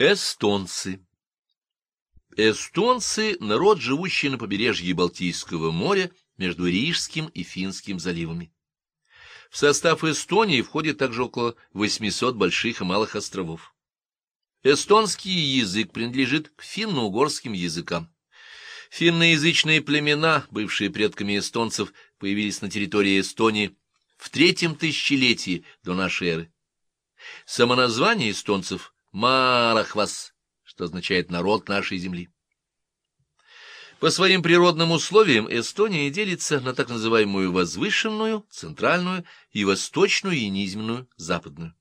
Эстонцы Эстонцы — народ, живущий на побережье Балтийского моря между Рижским и Финским заливами. В состав Эстонии входит также около 800 больших и малых островов. Эстонский язык принадлежит к финно-угорским языкам. Финноязычные племена, бывшие предками эстонцев, появились на территории Эстонии в третьем тысячелетии до нашей эры. Самоназвание эстонцев — Марахвас, что означает «народ нашей земли». По своим природным условиям Эстония делится на так называемую возвышенную, центральную и восточную и низменную, западную.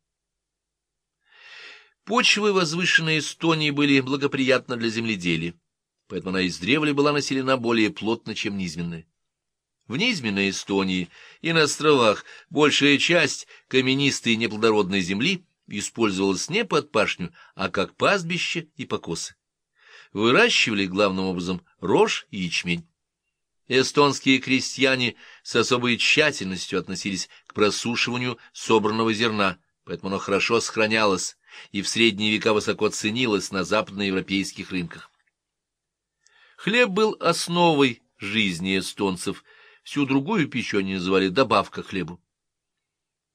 Почвы возвышенной Эстонии были благоприятны для земледелия, поэтому она издревле была населена более плотно, чем низменная. В низменной Эстонии и на островах большая часть каменистой неплодородной земли использовалась не под пашню, а как пастбище и покосы. Выращивали главным образом рожь и ячмень. Эстонские крестьяне с особой тщательностью относились к просушиванию собранного зерна, поэтому оно хорошо сохранялось и в средние века высоко ценилось на западноевропейских рынках. Хлеб был основой жизни эстонцев, всю другую пищу они называли добавка хлебу.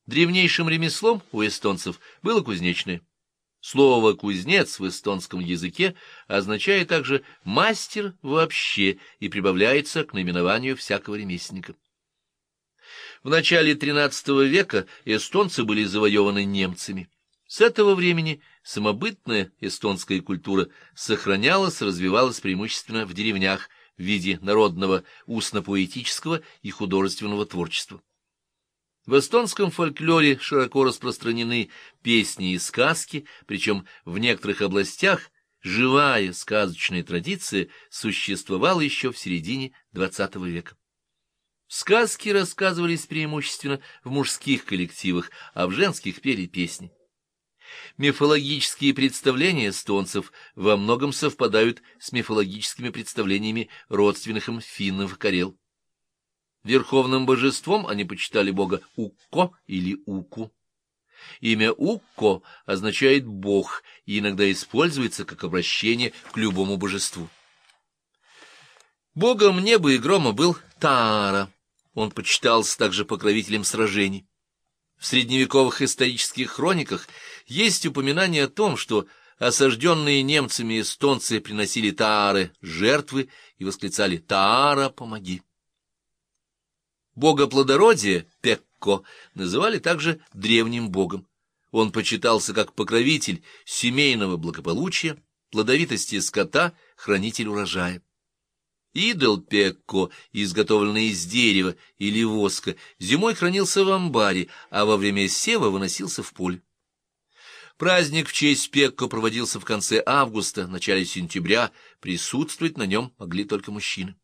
Древнейшим ремеслом у эстонцев было кузнечное. Слово «кузнец» в эстонском языке означает также «мастер» вообще и прибавляется к наименованию всякого ремесленника. В начале XIII века эстонцы были завоеваны немцами. С этого времени самобытная эстонская культура сохранялась, развивалась преимущественно в деревнях в виде народного устно-поэтического и художественного творчества. В эстонском фольклоре широко распространены песни и сказки, причем в некоторых областях живая сказочная традиция существовала еще в середине XX века. Сказки рассказывались преимущественно в мужских коллективах, а в женских пели песни. Мифологические представления эстонцев во многом совпадают с мифологическими представлениями родственных им финнов и карел. Верховным божеством они почитали бога Укко или Уку. Имя Укко означает «бог» и иногда используется как обращение к любому божеству. Богом неба и грома был Таара. Он почитался также покровителем сражений. В средневековых исторических хрониках есть упоминание о том, что осажденные немцами эстонцы приносили Таары жертвы и восклицали «Таара, помоги!». Бога плодородия, Пекко, называли также древним богом. Он почитался как покровитель семейного благополучия, плодовитости скота, хранитель урожая. Идол Пекко, изготовленный из дерева или воска, зимой хранился в амбаре, а во время сева выносился в поле. Праздник в честь Пекко проводился в конце августа, начале сентября, присутствовать на нем могли только мужчины.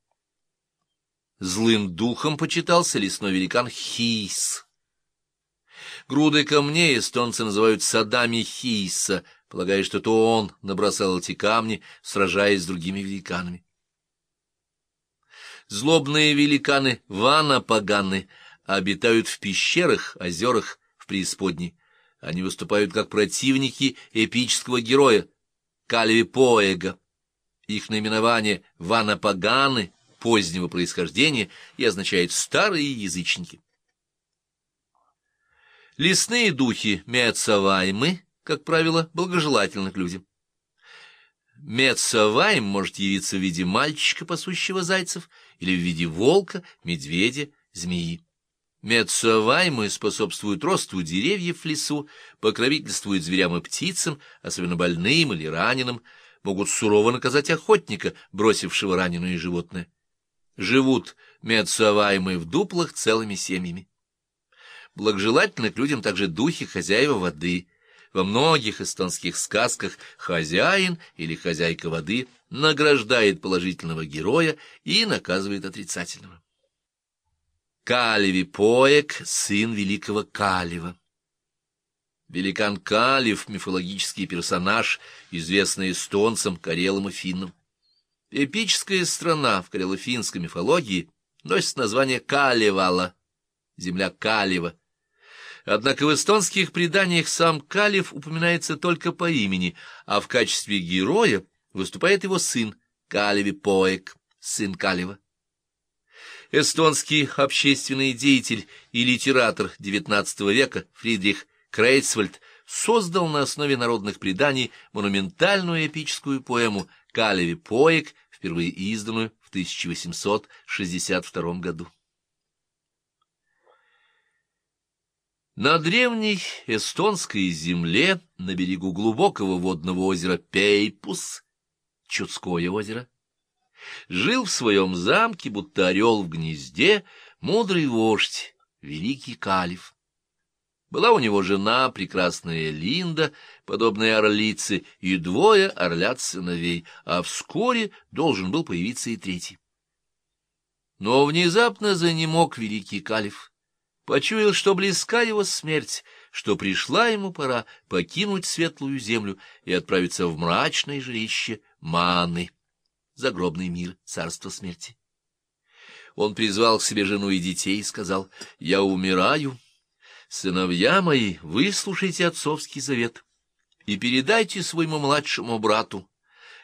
Злым духом почитался лесной великан Хис. Груды камней эстонцы называют садами Хиса, полагая, что то он набросал эти камни, сражаясь с другими великанами. Злобные великаны Вана-Паганы обитают в пещерах, озерах, в преисподней. Они выступают как противники эпического героя Кальви-Поэга. Их наименование Вана-Паганы позднего происхождения и означает «старые язычники». Лесные духи Мецаваймы, как правило, благожелательны к людям. Мецавайм может явиться в виде мальчика, пасущего зайцев, или в виде волка, медведя, змеи. Мецаваймы способствуют росту деревьев в лесу, покровительствуют зверям и птицам, особенно больным или раненым, могут сурово наказать охотника, бросившего раненое животное. Живут мецаваймы в дуплах целыми семьями. Благожелательны к людям также духи хозяева воды — во многих эстонских сказках хозяин или хозяйка воды награждает положительного героя и наказывает отрицательного. Калеви Поек, сын великого Калева. Великан Калев — мифологический персонаж, известный эстонцам, карелам и финнам. Эпическая страна в карело-финской мифологии носит название Калевала, земля Калева — Однако в эстонских преданиях сам Калев упоминается только по имени, а в качестве героя выступает его сын Калеви Поэк, сын Калева. Эстонский общественный деятель и литератор XIX века Фридрих Крейцвальд создал на основе народных преданий монументальную эпическую поэму «Калеви Поэк», впервые изданную в 1862 году. На древней эстонской земле, на берегу глубокого водного озера Пейпус, Чудское озеро, жил в своем замке, будто орел в гнезде, мудрый вождь, великий Калиф. Была у него жена, прекрасная Линда, подобная орлице, и двое орлят сыновей, а вскоре должен был появиться и третий. Но внезапно занемог великий Калиф почуял, что близка его смерть, что пришла ему пора покинуть светлую землю и отправиться в мрачное жилище Маны, загробный мир, царство смерти. Он призвал к себе жену и детей и сказал, «Я умираю. Сыновья мои, выслушайте отцовский завет и передайте своему младшему брату,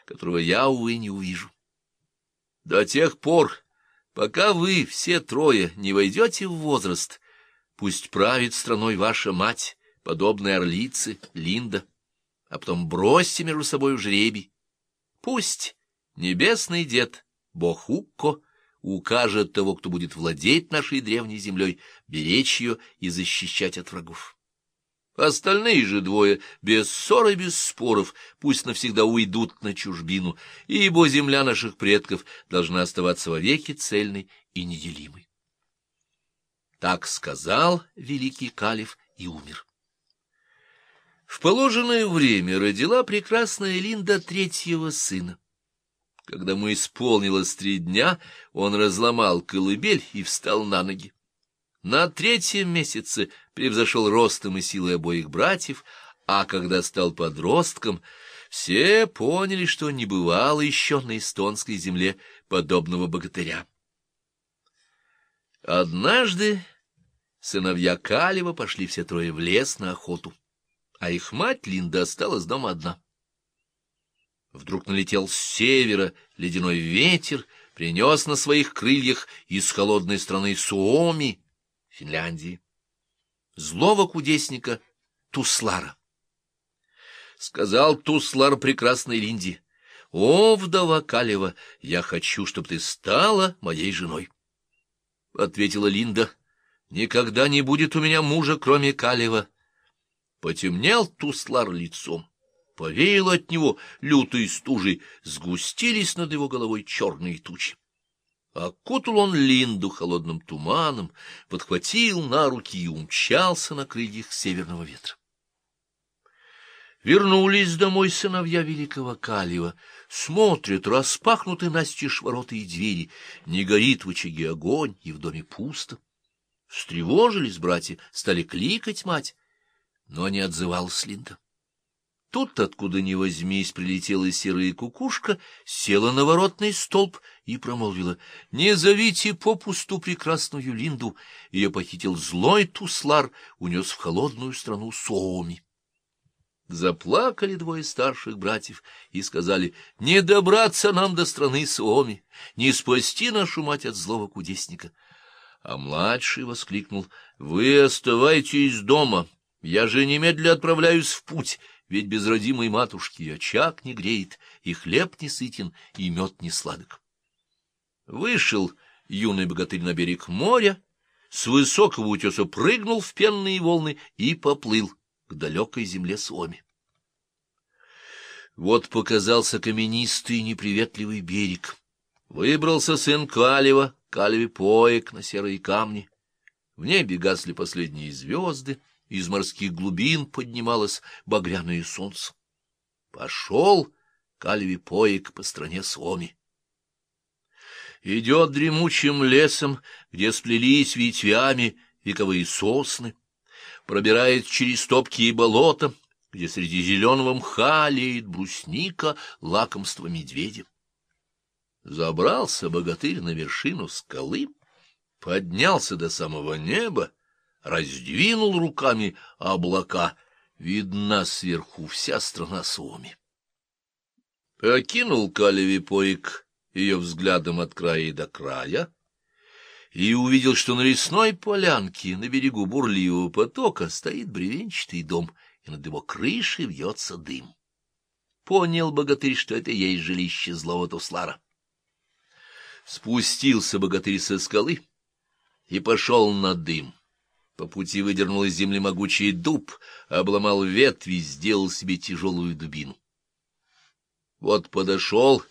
которого я, увы, не увижу. До тех пор, пока вы, все трое, не войдете в возраст, Пусть правит страной ваша мать, подобная орлице, Линда, а потом бросьте между собой жребий. Пусть небесный дед, бог Укко, укажет того, кто будет владеть нашей древней землей, беречь ее и защищать от врагов. Остальные же двое, без ссор и без споров, пусть навсегда уйдут на чужбину, ибо земля наших предков должна оставаться вовеки цельной и неделимой. Так сказал великий Калиф и умер. В положенное время родила прекрасная Линда третьего сына. Когда ему исполнилось три дня, он разломал колыбель и встал на ноги. На третьем месяце превзошел ростом и силой обоих братьев, а когда стал подростком, все поняли, что не бывало еще на эстонской земле подобного богатыря. Однажды Сыновья Калева пошли все трое в лес на охоту, а их мать Линда осталась дома одна. Вдруг налетел с севера ледяной ветер, принес на своих крыльях из холодной страны Суоми, Финляндии, злого кудесника Туслара. Сказал Туслар прекрасной Линде, «О, вдова Калева, я хочу, чтобы ты стала моей женой». Ответила Линда, — Никогда не будет у меня мужа, кроме Калева. Потемнел Туслар лицом. Повеял от него лютой стужей, сгустились над его головой черные тучи. Окутал он Линду холодным туманом, подхватил на руки и умчался на крыльях северного ветра. Вернулись домой сыновья великого Калева, смотрят, распахнуты настежь ворота и двери, не горит в очаге огонь, и в доме пусто. Встревожились братья, стали кликать мать, но не отзывалась Линда. Тут, откуда ни возьмись, прилетела серая кукушка, села на воротный столб и промолвила, «Не зовите попусту прекрасную Линду!» Ее похитил злой туслар, унес в холодную страну Сооми. Заплакали двое старших братьев и сказали, «Не добраться нам до страны Суоми, не спасти нашу мать от злого кудесника» а младший воскликнул, — Вы оставайтесь дома, я же немедля отправляюсь в путь, ведь без родимой матушки очаг не греет, и хлеб не сытен, и мед не сладок. Вышел юный богатырь на берег моря, с высокого утеса прыгнул в пенные волны и поплыл к далекой земле Суоми. Вот показался каменистый неприветливый берег. Выбрался сын Калева, Калеви поек на серые камни. В небе гасли последние звезды, из морских глубин поднималось багряное солнце. Пошел Калеви поек по стране Суоми. Идет дремучим лесом, где сплелись ветвями вековые сосны, пробирает через топки и болота, где среди зеленого мха леет брусника, лакомство медведя. Забрался богатырь на вершину скалы, поднялся до самого неба, раздвинул руками облака. Видна сверху вся страна Суоми. Окинул Калеви поик ее взглядом от края до края и увидел, что на лесной полянке на берегу бурливого потока стоит бревенчатый дом, и над его крышей вьется дым. Понял богатырь, что это есть жилище злого Туслара. Спустился богатырь со скалы и пошел на дым. По пути выдернул из земли могучий дуб, обломал ветви, сделал себе тяжелую дубину. Вот подошел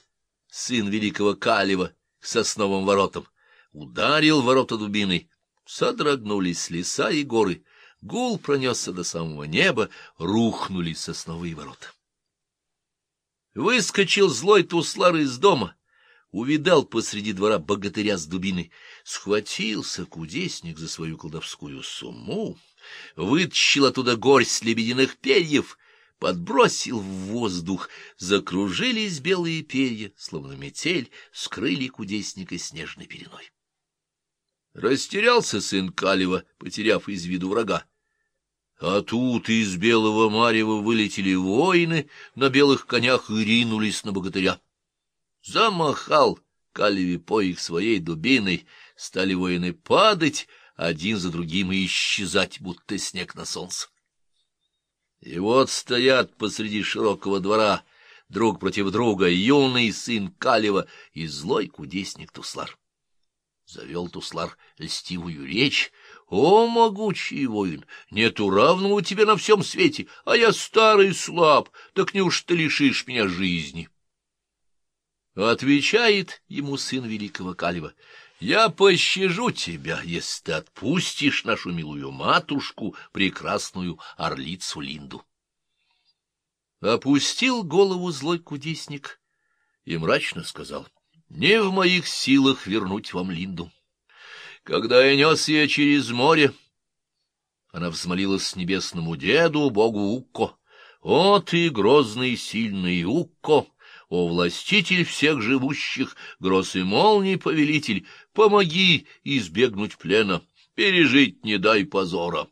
сын великого Калева к сосновым воротам, ударил ворота дубиной, содрогнулись леса и горы, гул пронесся до самого неба, рухнули сосновые ворота. Выскочил злой туслар из дома, увидал посреди двора богатыря с дубиной, схватился кудесник за свою колдовскую сумму, вытащил оттуда горсть лебединых перьев, подбросил в воздух, закружились белые перья, словно метель, скрыли кудесника снежной переной. Растерялся сын Калева, потеряв из виду врага. А тут из белого марева вылетели воины на белых конях и ринулись на богатыря. Замахал Калеви поих своей дубиной, стали воины падать один за другим и исчезать, будто снег на солнце. И вот стоят посреди широкого двора друг против друга юный сын Калева и злой кудесник Туслар. Завел Туслар льстивую речь, о, могучий воин, нету равного тебе на всем свете, а я старый слаб, так неуж ты лишишь меня жизни? Отвечает ему сын великого Калева, я пощажу тебя, если ты отпустишь нашу милую матушку, прекрасную орлицу Линду. Опустил голову злой кудесник и мрачно сказал, не в моих силах вернуть вам Линду. Когда я нес ее через море, она взмолилась небесному деду, богу Укко. «О ты, грозный сильный Укко, о властитель всех живущих, гроз и молний повелитель, помоги избегнуть плена, пережить не дай позора!»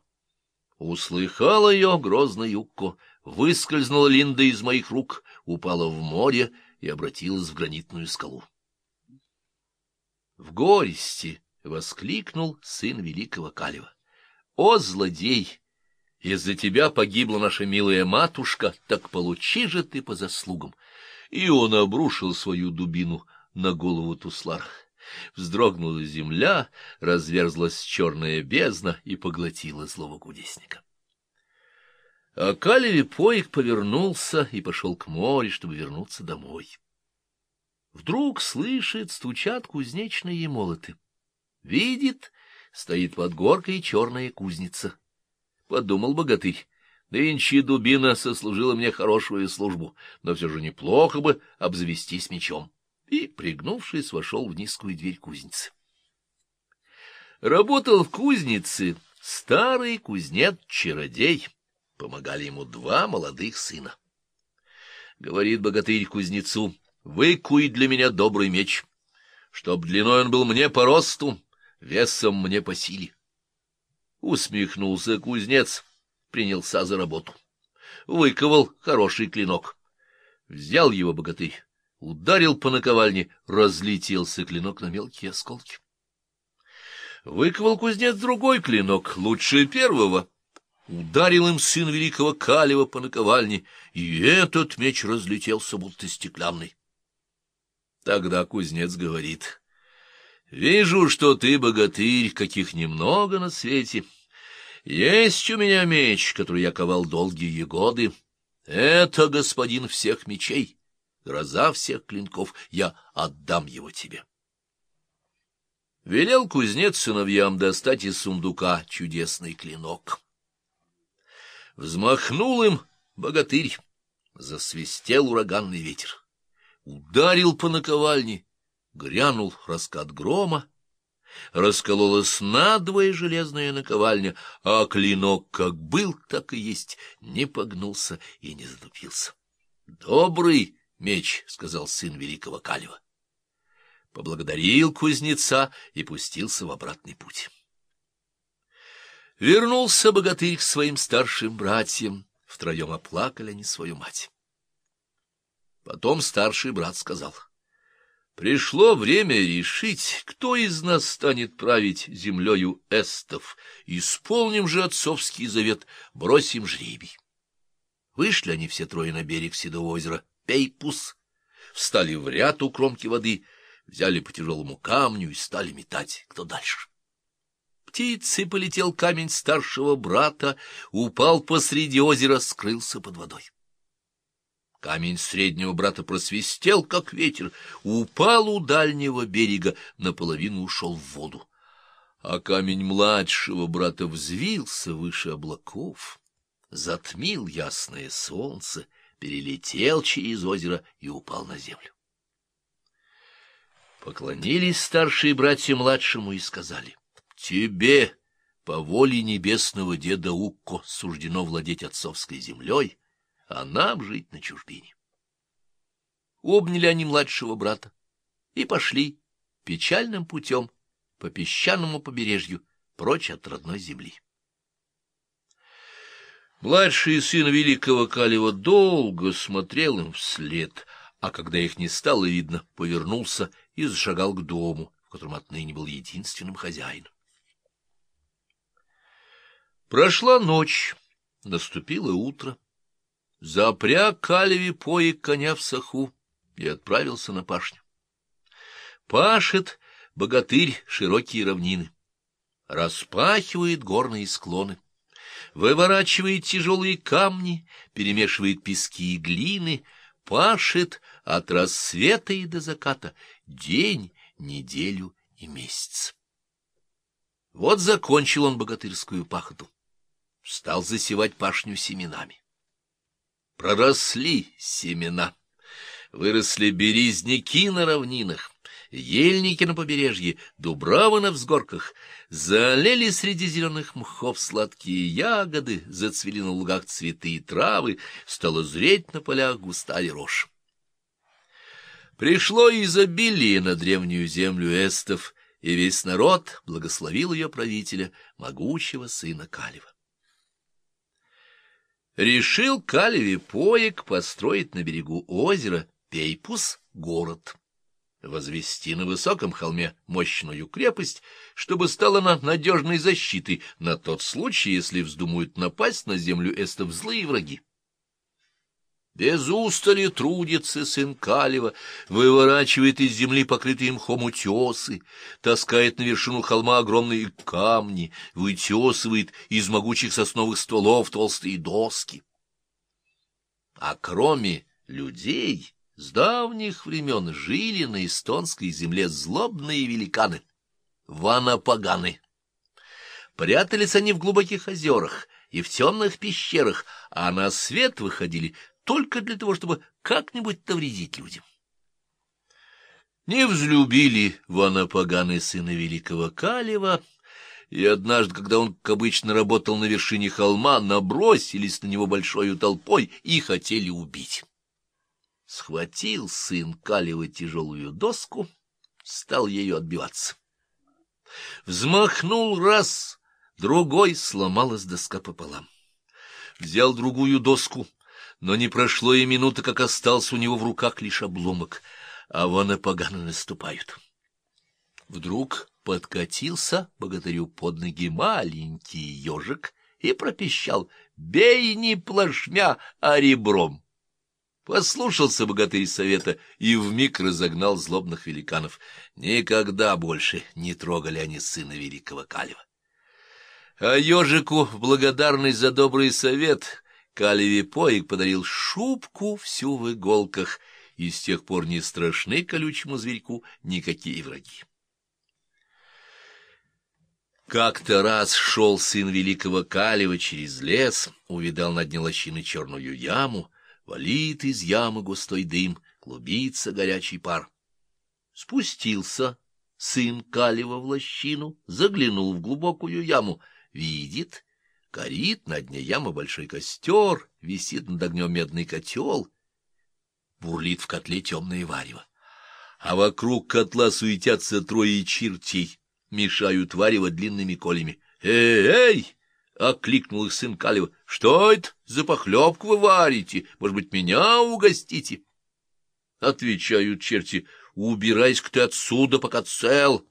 Услыхала ее грозный Укко, выскользнула Линда из моих рук, упала в море и обратилась в гранитную скалу. В горести — воскликнул сын великого Калева. — О, злодей! Из-за тебя погибла наша милая матушка, так получи же ты по заслугам! И он обрушил свою дубину на голову Туслара. Вздрогнула земля, разверзлась черная бездна и поглотила злого кудесника. А Калеви поик повернулся и пошел к морю, чтобы вернуться домой. Вдруг слышит, стучат кузнечные молоты. Видит, стоит под горкой черная кузница. Подумал богатырь. Нынче дубина сослужила мне хорошую службу, но все же неплохо бы обзавестись мечом. И, пригнувшись, вошел в низкую дверь кузницы. Работал в кузнице старый кузнец-чародей. Помогали ему два молодых сына. Говорит богатырь кузнецу, выкуй для меня добрый меч, чтоб длиной он был мне по росту, весом мне по силе. Усмехнулся кузнец, принялся за работу. Выковал хороший клинок. Взял его богатырь, ударил по наковальне, разлетелся клинок на мелкие осколки. Выковал кузнец другой клинок, лучше первого. Ударил им сын великого Калева по наковальне, и этот меч разлетелся, будто стеклянный. Тогда кузнец говорит, Вижу, что ты богатырь, каких немного на свете. Есть у меня меч, который я ковал долгие годы. Это господин всех мечей, гроза всех клинков. Я отдам его тебе. Велел кузнец сыновьям достать из сундука чудесный клинок. Взмахнул им богатырь, засвистел ураганный ветер, ударил по наковальне, Грянул раскат грома, раскололась надвое железная наковальня, а клинок как был, так и есть, не погнулся и не затупился. — Добрый меч, — сказал сын великого Калева. Поблагодарил кузнеца и пустился в обратный путь. Вернулся богатырь к своим старшим братьям, втроем оплакали они свою мать. Потом старший брат сказал, «Пришло время решить, кто из нас станет править землею эстов. Исполним же отцовский завет, бросим жребий». Вышли они все трое на берег Седого озера Пейпус, встали в ряд у кромки воды, взяли по тяжелому камню и стали метать, кто дальше. Птицей полетел камень старшего брата, упал посреди озера, скрылся под водой. Камень среднего брата просвистел, как ветер, упал у дальнего берега, наполовину ушел в воду. А камень младшего брата взвился выше облаков, затмил ясное солнце, перелетел через озеро и упал на землю. Поклонились старшие братья младшему и сказали, «Тебе, по воле небесного деда Укко, суждено владеть отцовской землей, а нам жить на чужбине». Обняли они младшего брата и пошли печальным путем по песчаному побережью прочь от родной земли. Младший сын великого Калева долго смотрел им вслед, а когда их не стало видно, повернулся и зашагал к дому, в котором отныне был единственным хозяином. Прошла ночь, наступило утро. Запряг Калеви поик коня в саху и отправился на пашню. Пашет богатырь широкие равнины, распахивает горные склоны выворачивает тяжелые камни, перемешивает пески и глины, пашет от рассвета и до заката день, неделю и месяц. Вот закончил он богатырскую пахоту, стал засевать пашню семенами. Проросли семена, выросли березняки на равнинах, ельники на побережье, дубравы на взгорках, залили среди зеленых мхов сладкие ягоды, зацвели на лугах цветы и травы, стало зреть на полях густая рожь. Пришло изобилие на древнюю землю эстов, и весь народ благословил ее правителя, могучего сына Калева. Решил Калеви поек построить на берегу озера Пейпус город возвести на высоком холме мощную крепость, чтобы стала она надежной защитой на тот случай, если вздумают напасть на землю эстов злые враги. Без устали трудится сын Калева, выворачивает из земли покрытые мхом утесы, таскает на вершину холма огромные камни, вытесывает из могучих сосновых стволов толстые доски. А кроме людей с давних времен жили на эстонской земле злобные великаны, ванапаганы. Прятались они в глубоких озерах и в темных пещерах, а на свет выходили только для того, чтобы как-нибудь навредить людям. Не взлюбили ванапаганы сына великого Калева, и однажды, когда он, как обычно, работал на вершине холма, набросились на него большой толпой и хотели убить. Схватил сын Калева тяжелую доску, стал ею отбиваться. Взмахнул раз, другой сломалась доска пополам. Взял другую доску, но не прошло и минуты, как остался у него в руках лишь обломок, а вон и погано наступают. Вдруг подкатился богатырю под ноги маленький ежик и пропищал «Бей не плашмя, а ребром!» Послушался богатырь совета и вмиг разогнал злобных великанов. Никогда больше не трогали они сына великого Калева. А ежику, в благодарность за добрый совет, Калеве поик подарил шубку всю в иголках, и с тех пор не страшны колючему зверьку никакие враги. Как-то раз шел сын великого Калева через лес, увидал на дне лощины черную яму, Валит из ямы густой дым, клубится горячий пар. Спустился сын Калева в лощину, заглянул в глубокую яму, видит, горит на дне ямы большой костер, висит над огнем медный котел, бурлит в котле темное варево. А вокруг котла суетятся трое чертей, мешают варево длинными колями. «Эй, эй, окликнул их сын Калева. — Что это за похлебку вы варите? Может быть, меня угостите? Отвечают черти. — Убирайся-ка ты отсюда, пока цел.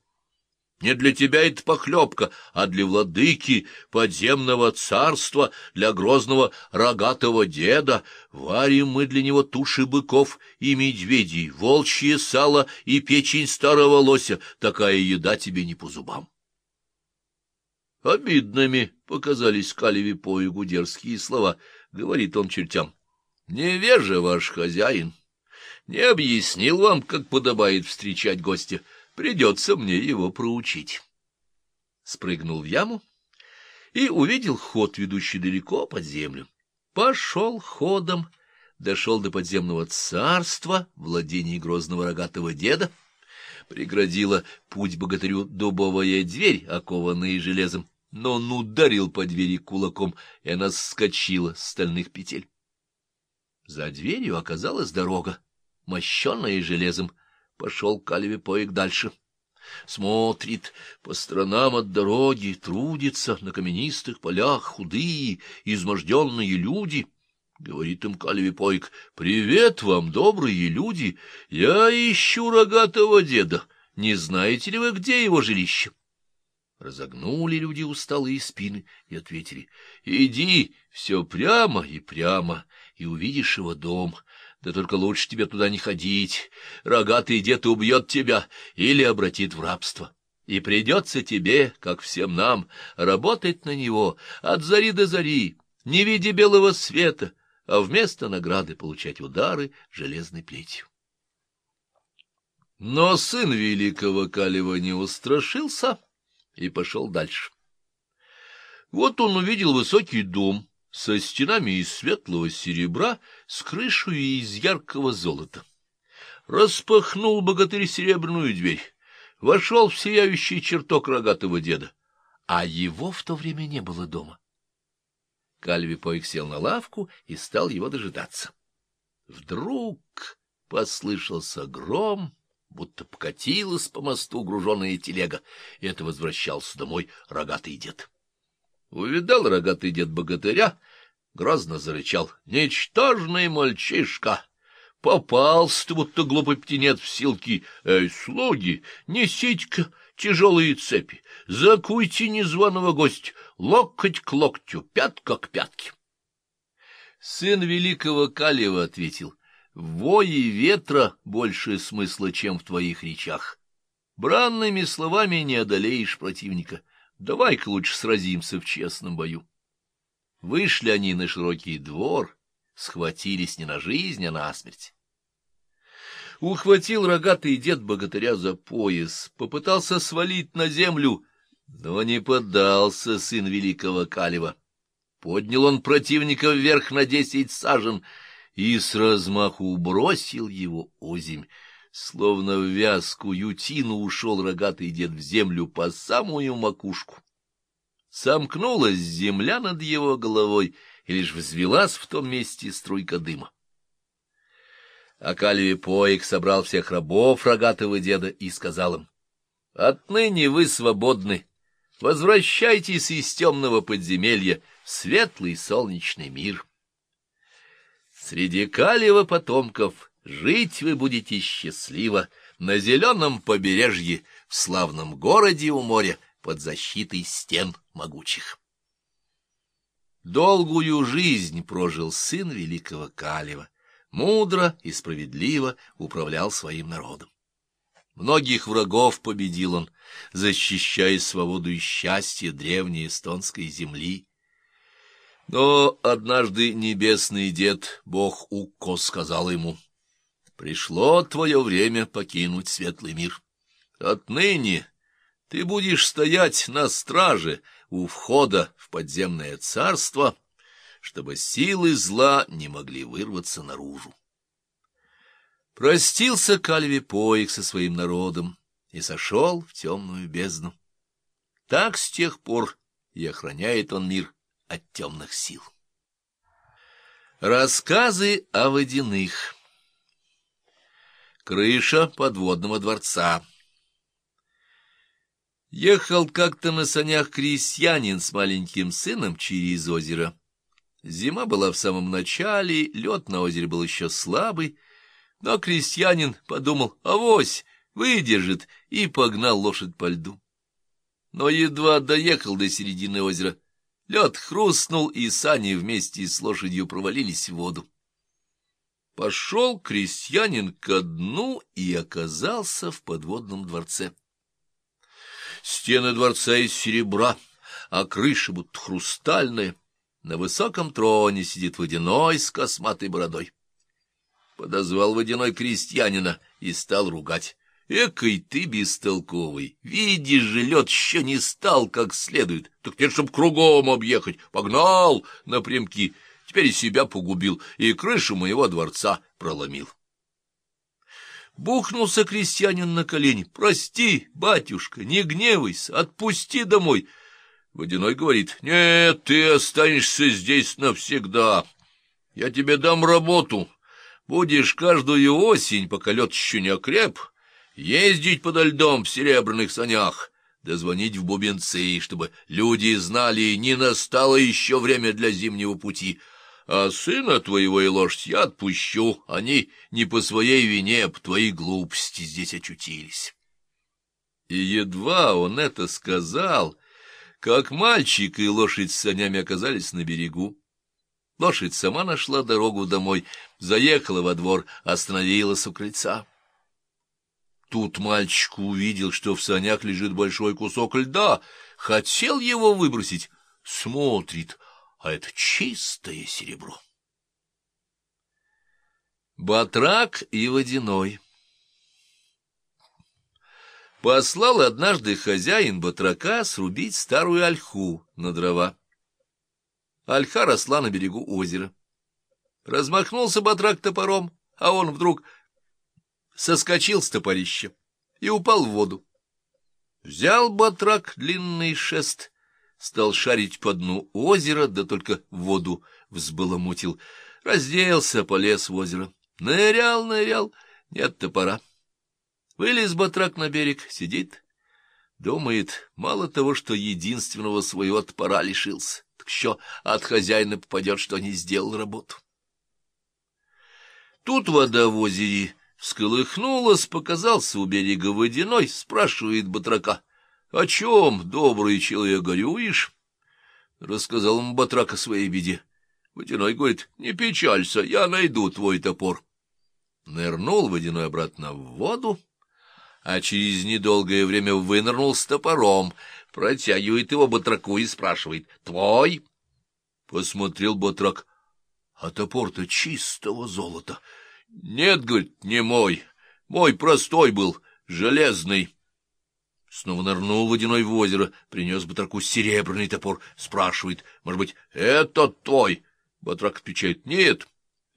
Не для тебя это похлебка, а для владыки подземного царства, для грозного рогатого деда. Варим мы для него туши быков и медведей, волчье сало и печень старого лося. Такая еда тебе не по зубам. Обидными показались Калеви поегу дерзкие слова, говорит он чертям. Невежа ваш хозяин, не объяснил вам, как подобает встречать гостя. Придется мне его проучить. Спрыгнул в яму и увидел ход, ведущий далеко под землю. Пошел ходом, дошел до подземного царства, владений грозного рогатого деда, преградила путь богатырю дубовая дверь, окованная железом, но он ударил по двери кулаком, и она скочила с стальных петель. За дверью оказалась дорога, мощенная железом, Пошел Калеви поик дальше. Смотрит по сторонам от дороги, трудится на каменистых полях худые, изможденные люди. Говорит им Калеви поик, «Привет вам, добрые люди! Я ищу рогатого деда. Не знаете ли вы, где его жилище?» Разогнули люди усталые спины и ответили, «Иди все прямо и прямо, и увидишь его дом». Да только лучше тебе туда не ходить. Рогатый дед убьет тебя или обратит в рабство. И придется тебе, как всем нам, работать на него от зари до зари, не видя белого света, а вместо награды получать удары железной плетью. Но сын великого Калева не устрашился и пошел дальше. Вот он увидел высокий дом, со стенами из светлого серебра, с крышей из яркого золота. Распахнул богатырь серебряную дверь, вошел в сияющий чертог рогатого деда, а его в то время не было дома. Кальви Пойк сел на лавку и стал его дожидаться. Вдруг послышался гром, будто покатилась по мосту груженная телега, и это возвращался домой рогатый дед. Увидал рогатый дед богатыря, грозно зарычал. — Ничтожный мальчишка! Попался ты, будто глупый птенец в силки. Эй, слуги, несите-ка тяжелые цепи, закуйте незваного гостя, локоть к локтю, пятка к пятке. Сын великого Калева ответил, — в вое ветра больше смысла, чем в твоих речах. Бранными словами не одолеешь противника. Давай-ка лучше сразимся в честном бою. Вышли они на широкий двор, схватились не на жизнь, а на смерть. Ухватил рогатый дед богатыря за пояс, попытался свалить на землю, но не поддался сын великого Калева. Поднял он противника вверх на десять сажен и с размаху бросил его озимь. Словно в вязкую тину ушел рогатый дед в землю по самую макушку. Сомкнулась земля над его головой, и лишь взвелась в том месте струйка дыма. Акалеви Поик собрал всех рабов рогатого деда и сказал им, — Отныне вы свободны. Возвращайтесь из темного подземелья в светлый солнечный мир. Среди Калева потомков Жить вы будете счастливо на зеленом побережье, в славном городе у моря, под защитой стен могучих. Долгую жизнь прожил сын великого Калева, мудро и справедливо управлял своим народом. Многих врагов победил он, защищая свободу и счастье древней эстонской земли. Но однажды небесный дед, бог Укко, сказал ему — Пришло твое время покинуть светлый мир. Отныне ты будешь стоять на страже у входа в подземное царство, чтобы силы зла не могли вырваться наружу. Простился Кальви Поик со своим народом и сошел в темную бездну. Так с тех пор и охраняет он мир от темных сил. Рассказы о водяных Крыша подводного дворца. Ехал как-то на санях крестьянин с маленьким сыном через озеро. Зима была в самом начале, лед на озере был еще слабый, но крестьянин подумал, авось, выдержит, и погнал лошадь по льду. Но едва доехал до середины озера, лед хрустнул, и сани вместе с лошадью провалились в воду. Пошел крестьянин ко дну и оказался в подводном дворце. Стены дворца из серебра, а крыша будто хрустальная. На высоком троне сидит водяной с косматой бородой. Подозвал водяной крестьянина и стал ругать. Экой ты бестолковый, видишь же, лед еще не стал как следует. Так нет, чтоб кругом объехать. Погнал напрямки, теперь и себя погубил, и крышу моего дворца проломил. Бухнулся крестьянин на колени. «Прости, батюшка, не гневайся, отпусти домой». Водяной говорит, «Нет, ты останешься здесь навсегда. Я тебе дам работу. Будешь каждую осень, пока лед еще не окреп, ездить подо льдом в серебряных санях, дозвонить в бубенцы, чтобы люди знали, не настало еще время для зимнего пути» а сына твоего и лошадь я отпущу, они не по своей вине, а по твоей глупости здесь очутились. И едва он это сказал, как мальчик и лошадь с санями оказались на берегу. Лошадь сама нашла дорогу домой, заехала во двор, остановилась у крыльца. Тут мальчик увидел, что в санях лежит большой кусок льда, хотел его выбросить, смотрит — а это чистое серебро. Батрак и водяной Послал однажды хозяин батрака срубить старую ольху на дрова. Ольха росла на берегу озера. Размахнулся батрак топором, а он вдруг соскочил с топорища и упал в воду. Взял батрак длинный шест стал шарить по дну озера, да только воду взбаламутил. Разделся, полез в озеро. Нырял, нырял, нет топора. Вылез батрак на берег, сидит, думает, мало того, что единственного своего топора лишился, так еще от хозяина попадет, что не сделал работу. Тут вода в озере всколыхнулась, показался у берега водяной, спрашивает батрака —— О чем, добрый человек, горюешь? Рассказал ему батрак о своей беде. Водяной говорит, — Не печалься, я найду твой топор. Нырнул водяной обратно в воду, а через недолгое время вынырнул с топором, протягивает его батраку и спрашивает, — Твой? Посмотрел батрак, а топор-то чистого золота. — Нет, — говорит, — не мой, мой простой был, железный. Снова нырнул водяной в озеро, принес батраку серебряный топор, спрашивает, может быть, это твой? Батрак отвечает, нет,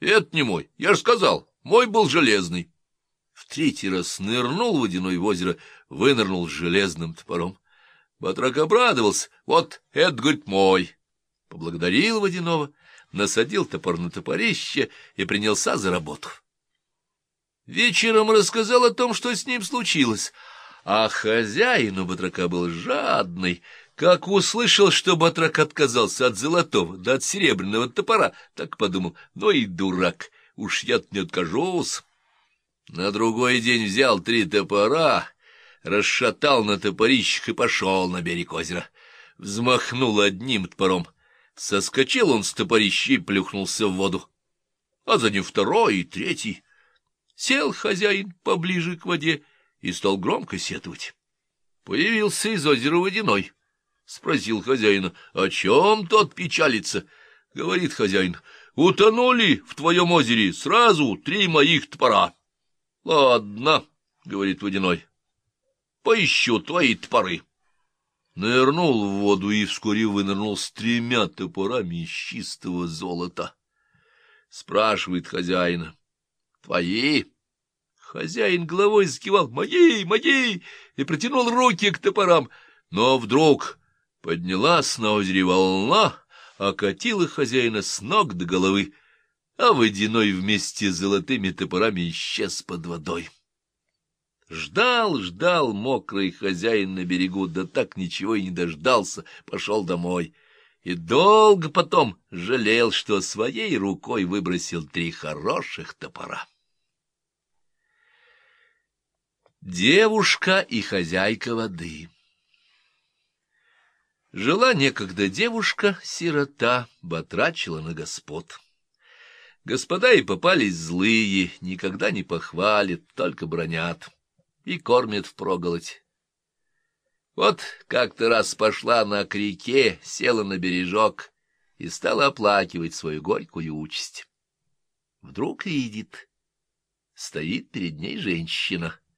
это не мой, я же сказал, мой был железный. В третий раз нырнул водяной в озеро, вынырнул с железным топором. Батрак обрадовался, вот это, говорит, мой. Поблагодарил водяного, насадил топор на топорище и принялся за работу. Вечером рассказал о том, что с ним случилось — а хозяин у батрака был жадный. Как услышал, что батрак отказался от золотого да от серебряного топора, так подумал, ну и дурак, уж я не откажусь. На другой день взял три топора, расшатал на топорищах и пошел на берег озера. Взмахнул одним топором. Соскочил он с топорища и плюхнулся в воду. А за ним второй и третий. Сел хозяин поближе к воде и стал громко сетовать. Появился из озера водяной. Спросил хозяина, о чем тот печалится? Говорит хозяин, утонули в твоем озере сразу три моих топора. Ладно, говорит водяной, поищу твои топоры. Нырнул в воду и вскоре вынырнул с тремя топорами из чистого золота. Спрашивает хозяина, твои? Хозяин головой закивал «Моей! Моей!» и протянул руки к топорам. Но вдруг поднялась на озере волна, окатила хозяина с ног до головы, а водяной вместе с золотыми топорами исчез под водой. Ждал, ждал мокрый хозяин на берегу, да так ничего и не дождался, пошел домой. И долго потом жалел, что своей рукой выбросил три хороших топора. Девушка и хозяйка воды Жила некогда девушка, сирота, батрачила на господ. Господа и попались злые, никогда не похвалят, только бронят и кормят впроголодь. Вот как-то раз пошла она к реке, села на бережок и стала оплакивать свою горькую участь. Вдруг видит, стоит перед ней женщина —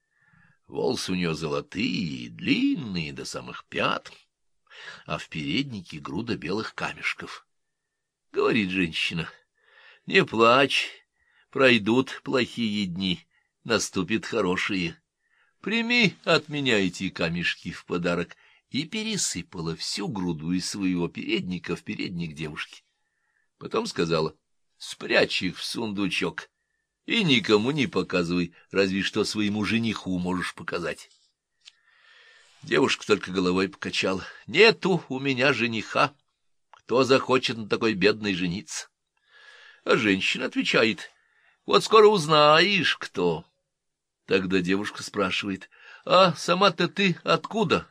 Волосы у нее золотые длинные до самых пят, а в переднике груда белых камешков. Говорит женщина, — не плачь, пройдут плохие дни, наступят хорошие. Прими от меня эти камешки в подарок, и пересыпала всю груду из своего передника в передник девушки. Потом сказала, — спрячь их в сундучок, и никому не показывай, разве что своему жениху можешь показать. Девушка только головой покачала. Нету у меня жениха. Кто захочет на такой бедной жениться? А женщина отвечает. Вот скоро узнаешь, кто. Тогда девушка спрашивает. А сама-то ты откуда?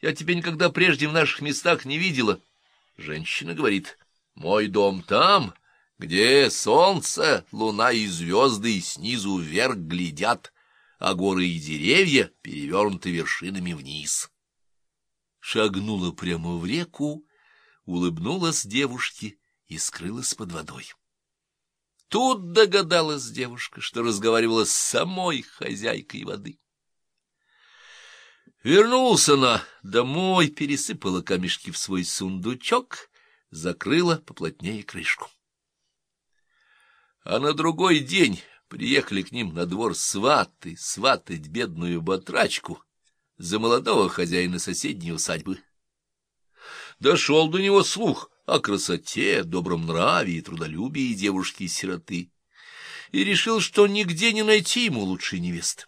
Я тебя никогда прежде в наших местах не видела. Женщина говорит. Мой дом там, — где солнце, луна и звезды снизу вверх глядят, а горы и деревья перевернуты вершинами вниз. Шагнула прямо в реку, улыбнулась девушке и скрылась под водой. Тут догадалась девушка, что разговаривала с самой хозяйкой воды. Вернулся она домой, пересыпала камешки в свой сундучок, закрыла поплотнее крышку. А на другой день приехали к ним на двор сваты, сватать бедную батрачку за молодого хозяина соседней усадьбы. Дошел до него слух о красоте, добром нраве и трудолюбии девушки-сироты, и решил, что нигде не найти ему лучшей невесты.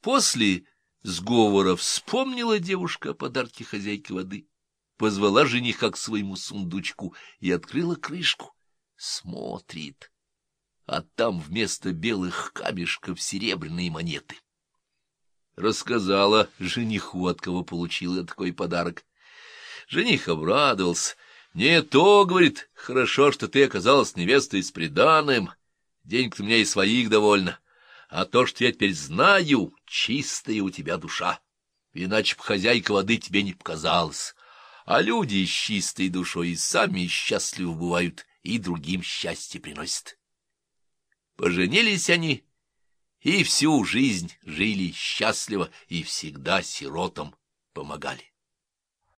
После сговора вспомнила девушка о подарке хозяйки воды, позвала жениха к своему сундучку и открыла крышку смотрит, а там вместо белых камешков серебряные монеты. Рассказала жениху, от кого получила такой подарок. Жених обрадовался. «Не то, — говорит, — хорошо, что ты оказалась невестой с приданым. Денег-то у меня и своих довольно. А то, что я теперь знаю, чистая у тебя душа. Иначе б хозяйка воды тебе не показалась. А люди с чистой душой и сами счастливы бывают, и другим счастье приносит. Поженились они и всю жизнь жили счастливо и всегда сиротам помогали.